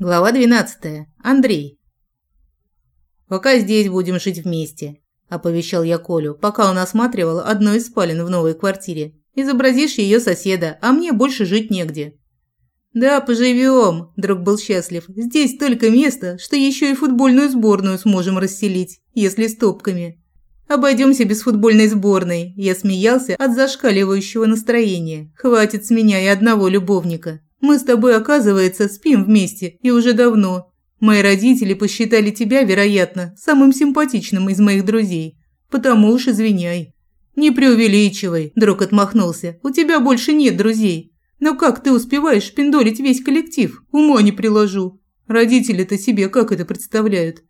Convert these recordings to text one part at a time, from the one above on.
Глава 12. Андрей. «Пока здесь будем жить вместе», – оповещал я Колю, пока он осматривал одну из спален в новой квартире. «Изобразишь ее соседа, а мне больше жить негде». «Да, поживем», – друг был счастлив. «Здесь столько места, что еще и футбольную сборную сможем расселить, если с топками». «Обойдемся без футбольной сборной», – я смеялся от зашкаливающего настроения. «Хватит с меня и одного любовника». Мы с тобой, оказывается, спим вместе и уже давно. Мои родители посчитали тебя, вероятно, самым симпатичным из моих друзей. Потому уж извиняй. Не преувеличивай, друг отмахнулся. У тебя больше нет друзей. Но как ты успеваешь пиндолить весь коллектив? Ума не приложу. Родители-то себе как это представляют?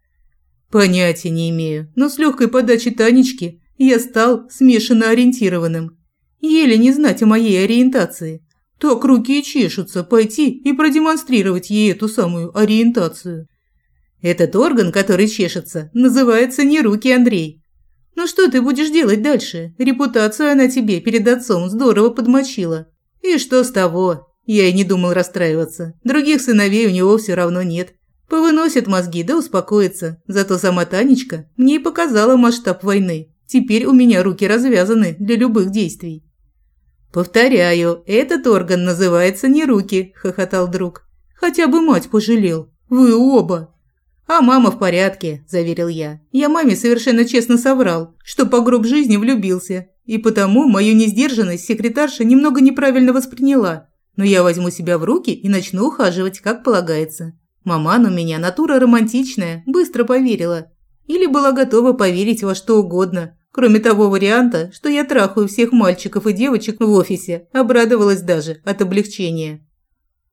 Понятия не имею, но с легкой подачи Танечки я стал смешанно ориентированным. Еле не знать о моей ориентации. Так руки чешутся пойти и продемонстрировать ей эту самую ориентацию. Этот орган, который чешется, называется не руки, Андрей. Ну что ты будешь делать дальше? Репутацию она тебе перед отцом здорово подмочила. И что с того? Я и не думал расстраиваться. Других сыновей у него все равно нет. Повыносят мозги, да успокоится. Зато сама Танечка мне и показала масштаб войны. Теперь у меня руки развязаны для любых действий. «Повторяю, этот орган называется не руки», – хохотал друг. «Хотя бы мать пожалел. Вы оба». «А мама в порядке», – заверил я. «Я маме совершенно честно соврал, что по гроб жизни влюбился, и потому мою несдержанность секретарша немного неправильно восприняла. Но я возьму себя в руки и начну ухаживать, как полагается. Маман у меня натура романтичная, быстро поверила. Или была готова поверить во что угодно, Кроме того варианта, что я трахаю всех мальчиков и девочек в офисе, обрадовалась даже от облегчения.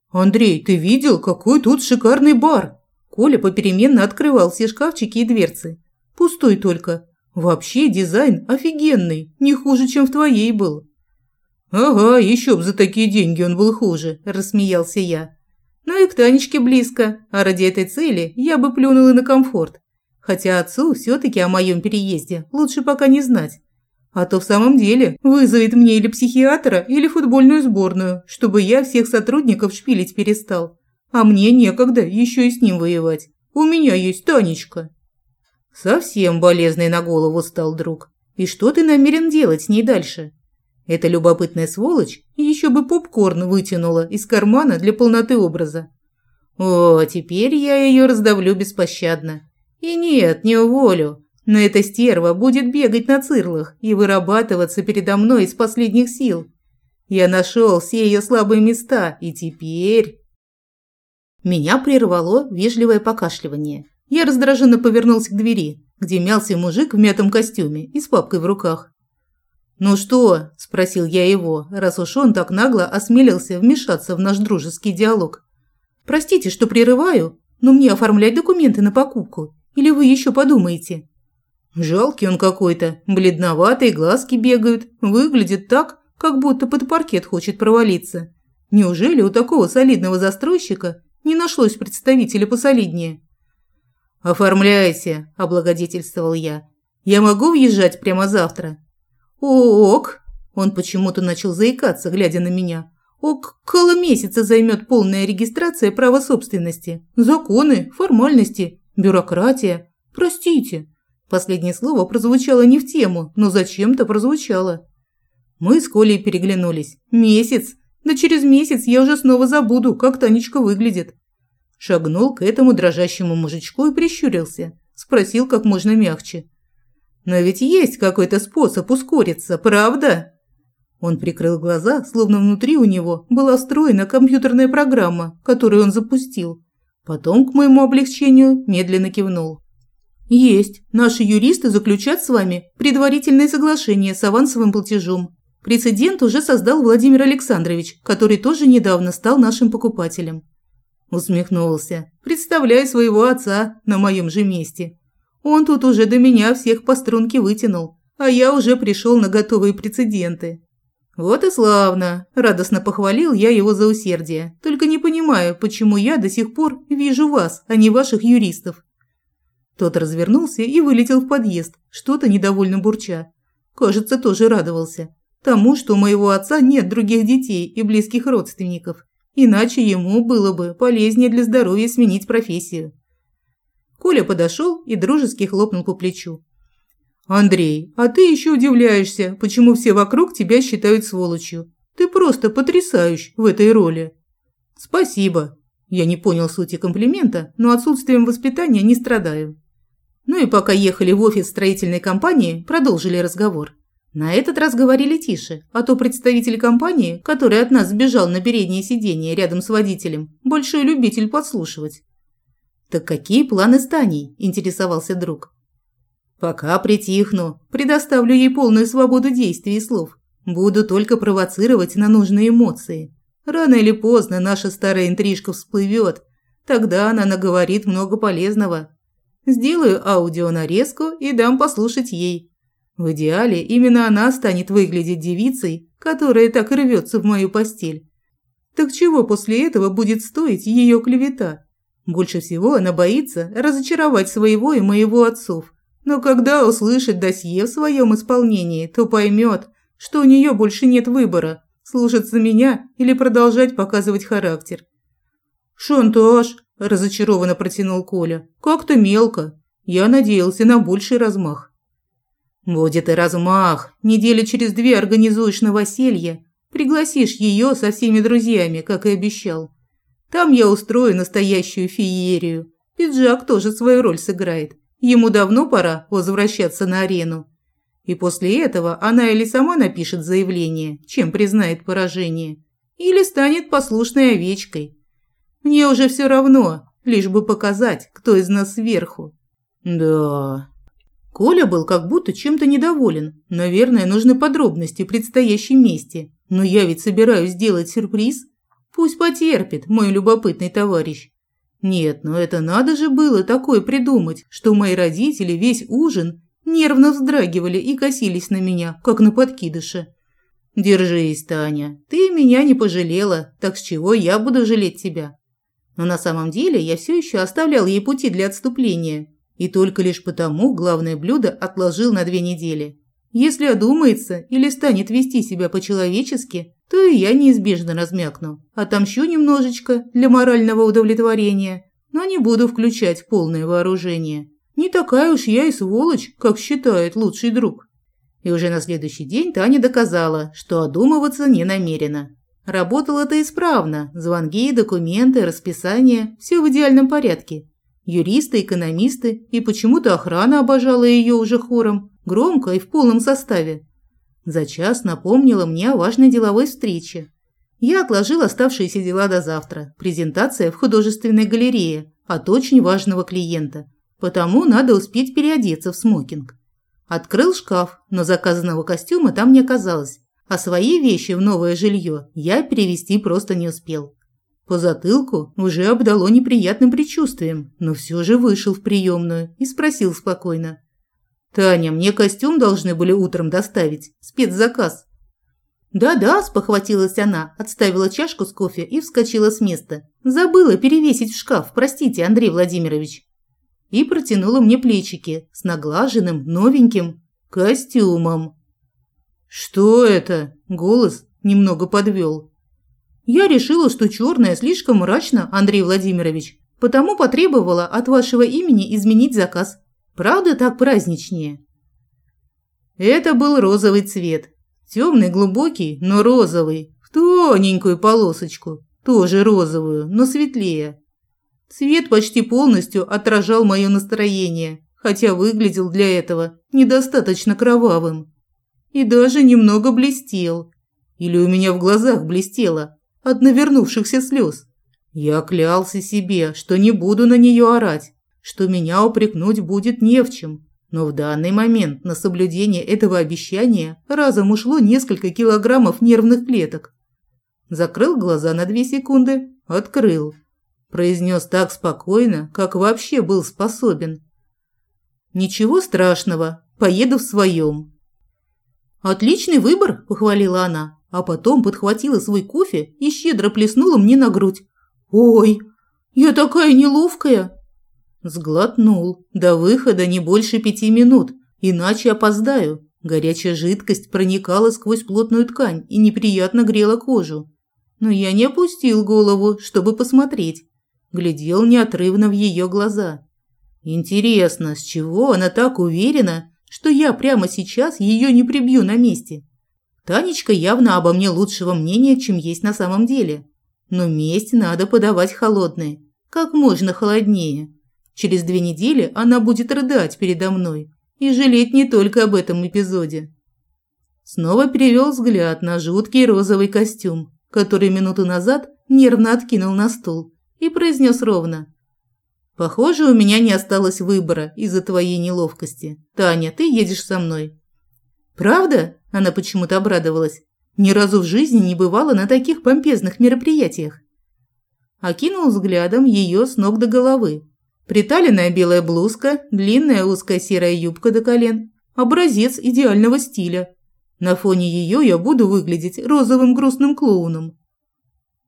«Андрей, ты видел, какой тут шикарный бар?» Коля попеременно открывал все шкафчики и дверцы. «Пустой только. Вообще дизайн офигенный, не хуже, чем в твоей был». «Ага, еще б за такие деньги он был хуже», – рассмеялся я. «Ну и к Танечке близко, а ради этой цели я бы плюнул и на комфорт. Хотя отцу все-таки о моем переезде лучше пока не знать. А то в самом деле вызовет мне или психиатра, или футбольную сборную, чтобы я всех сотрудников шпилить перестал. А мне некогда еще и с ним воевать. У меня есть Танечка. Совсем болезный на голову стал друг. И что ты намерен делать с ней дальше? Эта любопытная сволочь еще бы попкорн вытянула из кармана для полноты образа. О, теперь я ее раздавлю беспощадно. И нет, не уволю. Но эта стерва будет бегать на цирлах и вырабатываться передо мной из последних сил. Я нашел все ее слабые места, и теперь... Меня прервало вежливое покашливание. Я раздраженно повернулся к двери, где мялся мужик в мятом костюме и с папкой в руках. «Ну что?» – спросил я его, раз уж он так нагло осмелился вмешаться в наш дружеский диалог. «Простите, что прерываю, но мне оформлять документы на покупку или вы еще подумаете? Жалкий он какой-то, бледноватый, глазки бегают, выглядит так, как будто под паркет хочет провалиться. Неужели у такого солидного застройщика не нашлось представителя посолиднее? «Оформляйте», – облагодетельствовал я. «Я могу въезжать прямо завтра?» «Ок», – он почему-то начал заикаться, глядя на меня. «Около месяца займет полная регистрация права собственности, законы, формальности Бюрократия? Простите. Последнее слово прозвучало не в тему, но зачем-то прозвучало. Мы с Колей переглянулись. Месяц? Да через месяц я уже снова забуду, как Танечка выглядит. Шагнул к этому дрожащему мужичку и прищурился. Спросил как можно мягче. «Но ведь есть какой-то способ ускориться, правда?» Он прикрыл глаза, словно внутри у него была встроена компьютерная программа, которую он запустил. Потом, к моему облегчению, медленно кивнул. «Есть. Наши юристы заключат с вами предварительное соглашение с авансовым платежом. Прецедент уже создал Владимир Александрович, который тоже недавно стал нашим покупателем». Усмехнулся. «Представляю своего отца на моем же месте. Он тут уже до меня всех по струнке вытянул, а я уже пришел на готовые прецеденты. «Вот и славно!» – радостно похвалил я его за усердие. «Только не понимаю, почему я до сих пор вижу вас, а не ваших юристов». Тот развернулся и вылетел в подъезд, что-то недовольно бурча. Кажется, тоже радовался. Тому, что у моего отца нет других детей и близких родственников. Иначе ему было бы полезнее для здоровья сменить профессию. Коля подошел и дружески хлопнул по плечу. «Андрей, а ты еще удивляешься, почему все вокруг тебя считают сволочью. Ты просто потрясающий в этой роли». «Спасибо». Я не понял сути комплимента, но отсутствием воспитания не страдаю. Ну и пока ехали в офис строительной компании, продолжили разговор. На этот раз говорили тише, а то представитель компании, который от нас сбежал на переднее сиденье рядом с водителем, большой любитель подслушивать. «Так какие планы с Таней?» – интересовался друг. «Пока притихну, предоставлю ей полную свободу действий и слов. Буду только провоцировать на нужные эмоции. Рано или поздно наша старая интрижка всплывет. Тогда она наговорит много полезного. Сделаю аудионарезку и дам послушать ей. В идеале именно она станет выглядеть девицей, которая так рвется в мою постель. Так чего после этого будет стоить ее клевета? Больше всего она боится разочаровать своего и моего отцов. Но когда услышит досье в своем исполнении, то поймет, что у нее больше нет выбора – слушаться меня или продолжать показывать характер. «Шантаж!» – разочарованно протянул Коля. «Как-то мелко. Я надеялся на больший размах». Будет и размах. Недели через две организуешь новоселье. Пригласишь ее со всеми друзьями, как и обещал. Там я устрою настоящую феерию. Пиджак тоже свою роль сыграет. Ему давно пора возвращаться на арену. И после этого она или сама напишет заявление, чем признает поражение, или станет послушной овечкой. Мне уже все равно, лишь бы показать, кто из нас сверху. Да, Коля был как будто чем-то недоволен. Наверное, нужны подробности предстоящей мести. Но я ведь собираюсь сделать сюрприз. Пусть потерпит, мой любопытный товарищ. Нет, но это надо же было такое придумать, что мои родители весь ужин нервно вздрагивали и косились на меня, как на подкидыше. Держись, Таня, ты меня не пожалела, так с чего я буду жалеть тебя? Но на самом деле я все еще оставлял ей пути для отступления. И только лишь потому главное блюдо отложил на две недели. Если одумается или станет вести себя по-человечески, то и я неизбежно размякну. Отомщу немножечко для морального удовлетворения, но не буду включать полное вооружение. Не такая уж я и сволочь, как считает лучший друг. И уже на следующий день Таня доказала, что одумываться не намерена. Работала-то исправно. Звонки, документы, расписание – все в идеальном порядке. Юристы, экономисты и почему-то охрана обожала ее уже хором, громко и в полном составе. За час напомнила мне о важной деловой встрече. Я отложил оставшиеся дела до завтра. Презентация в художественной галерее от очень важного клиента. Потому надо успеть переодеться в смокинг. Открыл шкаф, но заказанного костюма там не оказалось, а свои вещи в новое жилье я перевести просто не успел. По затылку уже обдало неприятным предчувствием, но все же вышел в приемную и спросил спокойно. «Таня, мне костюм должны были утром доставить. Спецзаказ». «Да-да», – спохватилась она, отставила чашку с кофе и вскочила с места. «Забыла перевесить в шкаф, простите, Андрей Владимирович». И протянула мне плечики с наглаженным, новеньким костюмом. «Что это?» – голос немного подвел. Я решила, что черное слишком мрачно, Андрей Владимирович, потому потребовала от вашего имени изменить заказ. Правда так праздничнее? Это был розовый цвет. Темный, глубокий, но розовый. В тоненькую полосочку. Тоже розовую, но светлее. Цвет почти полностью отражал мое настроение, хотя выглядел для этого недостаточно кровавым. И даже немного блестел. Или у меня в глазах блестело, от навернувшихся слез. Я клялся себе, что не буду на нее орать, что меня упрекнуть будет не в чем. Но в данный момент на соблюдение этого обещания разом ушло несколько килограммов нервных клеток. Закрыл глаза на две секунды, открыл. Произнес так спокойно, как вообще был способен. «Ничего страшного, поеду в своем». «Отличный выбор», – похвалила она а потом подхватила свой кофе и щедро плеснула мне на грудь. «Ой, я такая неловкая!» Сглотнул. До выхода не больше пяти минут, иначе опоздаю. Горячая жидкость проникала сквозь плотную ткань и неприятно грела кожу. но я не опустил голову, чтобы посмотреть. Глядел неотрывно в ее глаза. Интересно, с чего она так уверена, что я прямо сейчас ее не прибью на месте? Танечка явно обо мне лучшего мнения, чем есть на самом деле. Но месть надо подавать холодной, как можно холоднее. Через две недели она будет рыдать передо мной и жалеть не только об этом эпизоде. Снова перевел взгляд на жуткий розовый костюм, который минуту назад нервно откинул на стул и произнес ровно. «Похоже, у меня не осталось выбора из-за твоей неловкости. Таня, ты едешь со мной». «Правда?» – она почему-то обрадовалась. «Ни разу в жизни не бывала на таких помпезных мероприятиях». Окинул взглядом ее с ног до головы. Приталенная белая блузка, длинная узкая серая юбка до колен. Образец идеального стиля. На фоне ее я буду выглядеть розовым грустным клоуном.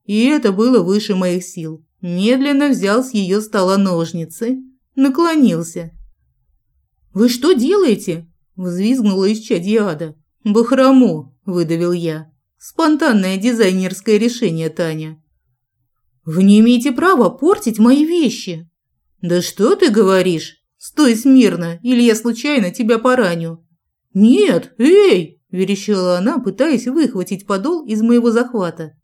И это было выше моих сил. Медленно взял с ее стола ножницы, наклонился. «Вы что делаете?» – взвизгнула из чадья «Бахрому», – выдавил я. «Спонтанное дизайнерское решение, Таня». «Вы не имеете права портить мои вещи». «Да что ты говоришь? Стой смирно, или я случайно тебя пораню». «Нет, эй!» – верещала она, пытаясь выхватить подол из моего захвата.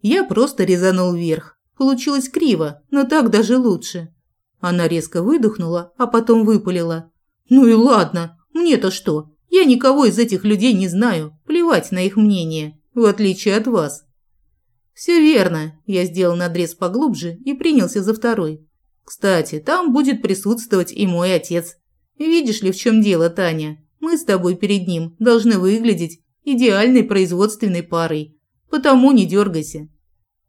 Я просто резанул вверх. Получилось криво, но так даже лучше. Она резко выдохнула, а потом выпалила. «Ну и ладно, мне-то что? Я никого из этих людей не знаю, плевать на их мнение, в отличие от вас». «Все верно», – я сделал надрез поглубже и принялся за второй. «Кстати, там будет присутствовать и мой отец. Видишь ли, в чем дело, Таня? Мы с тобой перед ним должны выглядеть идеальной производственной парой, потому не дергайся.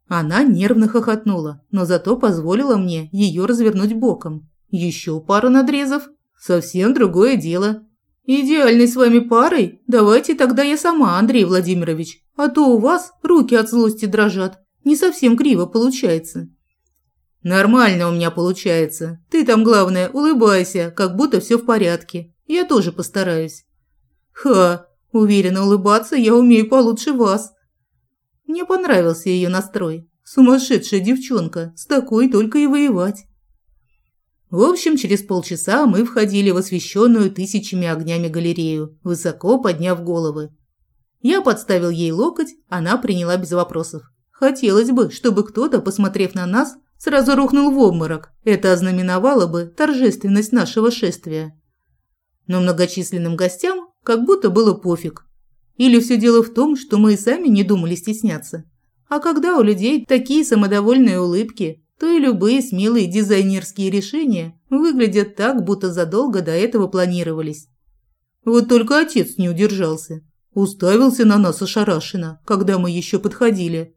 Она нервно хохотнула, но зато позволила мне ее развернуть боком. Еще пара надрезов. Совсем другое дело. Идеальной с вами парой? Давайте тогда я сама, Андрей Владимирович. А то у вас руки от злости дрожат. Не совсем криво получается. Нормально у меня получается. Ты там, главное, улыбайся, как будто все в порядке. Я тоже постараюсь. Ха, уверенно улыбаться я умею получше вас. Мне понравился ее настрой. Сумасшедшая девчонка, с такой только и воевать. В общем, через полчаса мы входили в освещенную тысячами огнями галерею, высоко подняв головы. Я подставил ей локоть, она приняла без вопросов. Хотелось бы, чтобы кто-то, посмотрев на нас, сразу рухнул в обморок. Это ознаменовало бы торжественность нашего шествия. Но многочисленным гостям как будто было пофиг. Или все дело в том, что мы и сами не думали стесняться. А когда у людей такие самодовольные улыбки, то и любые смелые дизайнерские решения выглядят так, будто задолго до этого планировались. Вот только отец не удержался. Уставился на нас ошарашенно, когда мы еще подходили.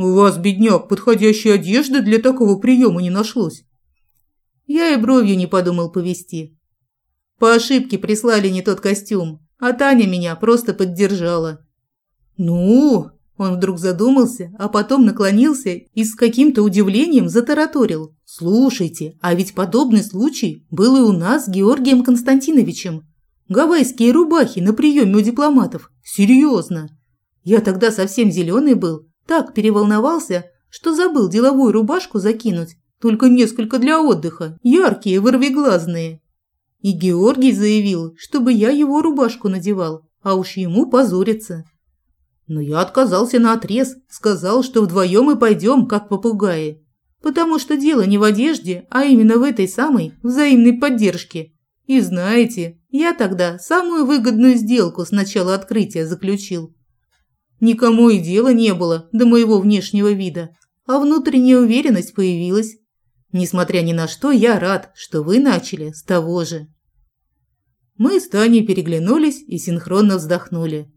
«У вас, бедняк, подходящей одежды для такого приема не нашлось». Я и бровью не подумал повести. По ошибке прислали не тот костюм, а Таня меня просто поддержала. «Ну?» Он вдруг задумался, а потом наклонился и с каким-то удивлением затараторил. «Слушайте, а ведь подобный случай был и у нас с Георгием Константиновичем. Гавайские рубахи на приеме у дипломатов. Серьезно. Я тогда совсем зеленый был, так переволновался, что забыл деловую рубашку закинуть, только несколько для отдыха, яркие, вырвиглазные. И Георгий заявил, чтобы я его рубашку надевал, а уж ему позориться. Но я отказался на отрез, сказал, что вдвоем мы пойдем, как попугаи. Потому что дело не в одежде, а именно в этой самой взаимной поддержке. И знаете, я тогда самую выгодную сделку с начала открытия заключил. Никому и дела не было до моего внешнего вида, а внутренняя уверенность появилась. Несмотря ни на что, я рад, что вы начали с того же. Мы с Таней переглянулись и синхронно вздохнули.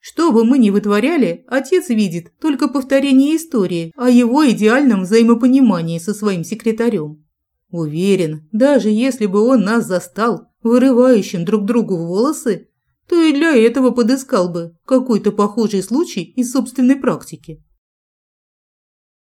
Что бы мы ни вытворяли, отец видит только повторение истории о его идеальном взаимопонимании со своим секретарем. Уверен, даже если бы он нас застал, вырывающим друг другу волосы, то и для этого подыскал бы какой-то похожий случай из собственной практики.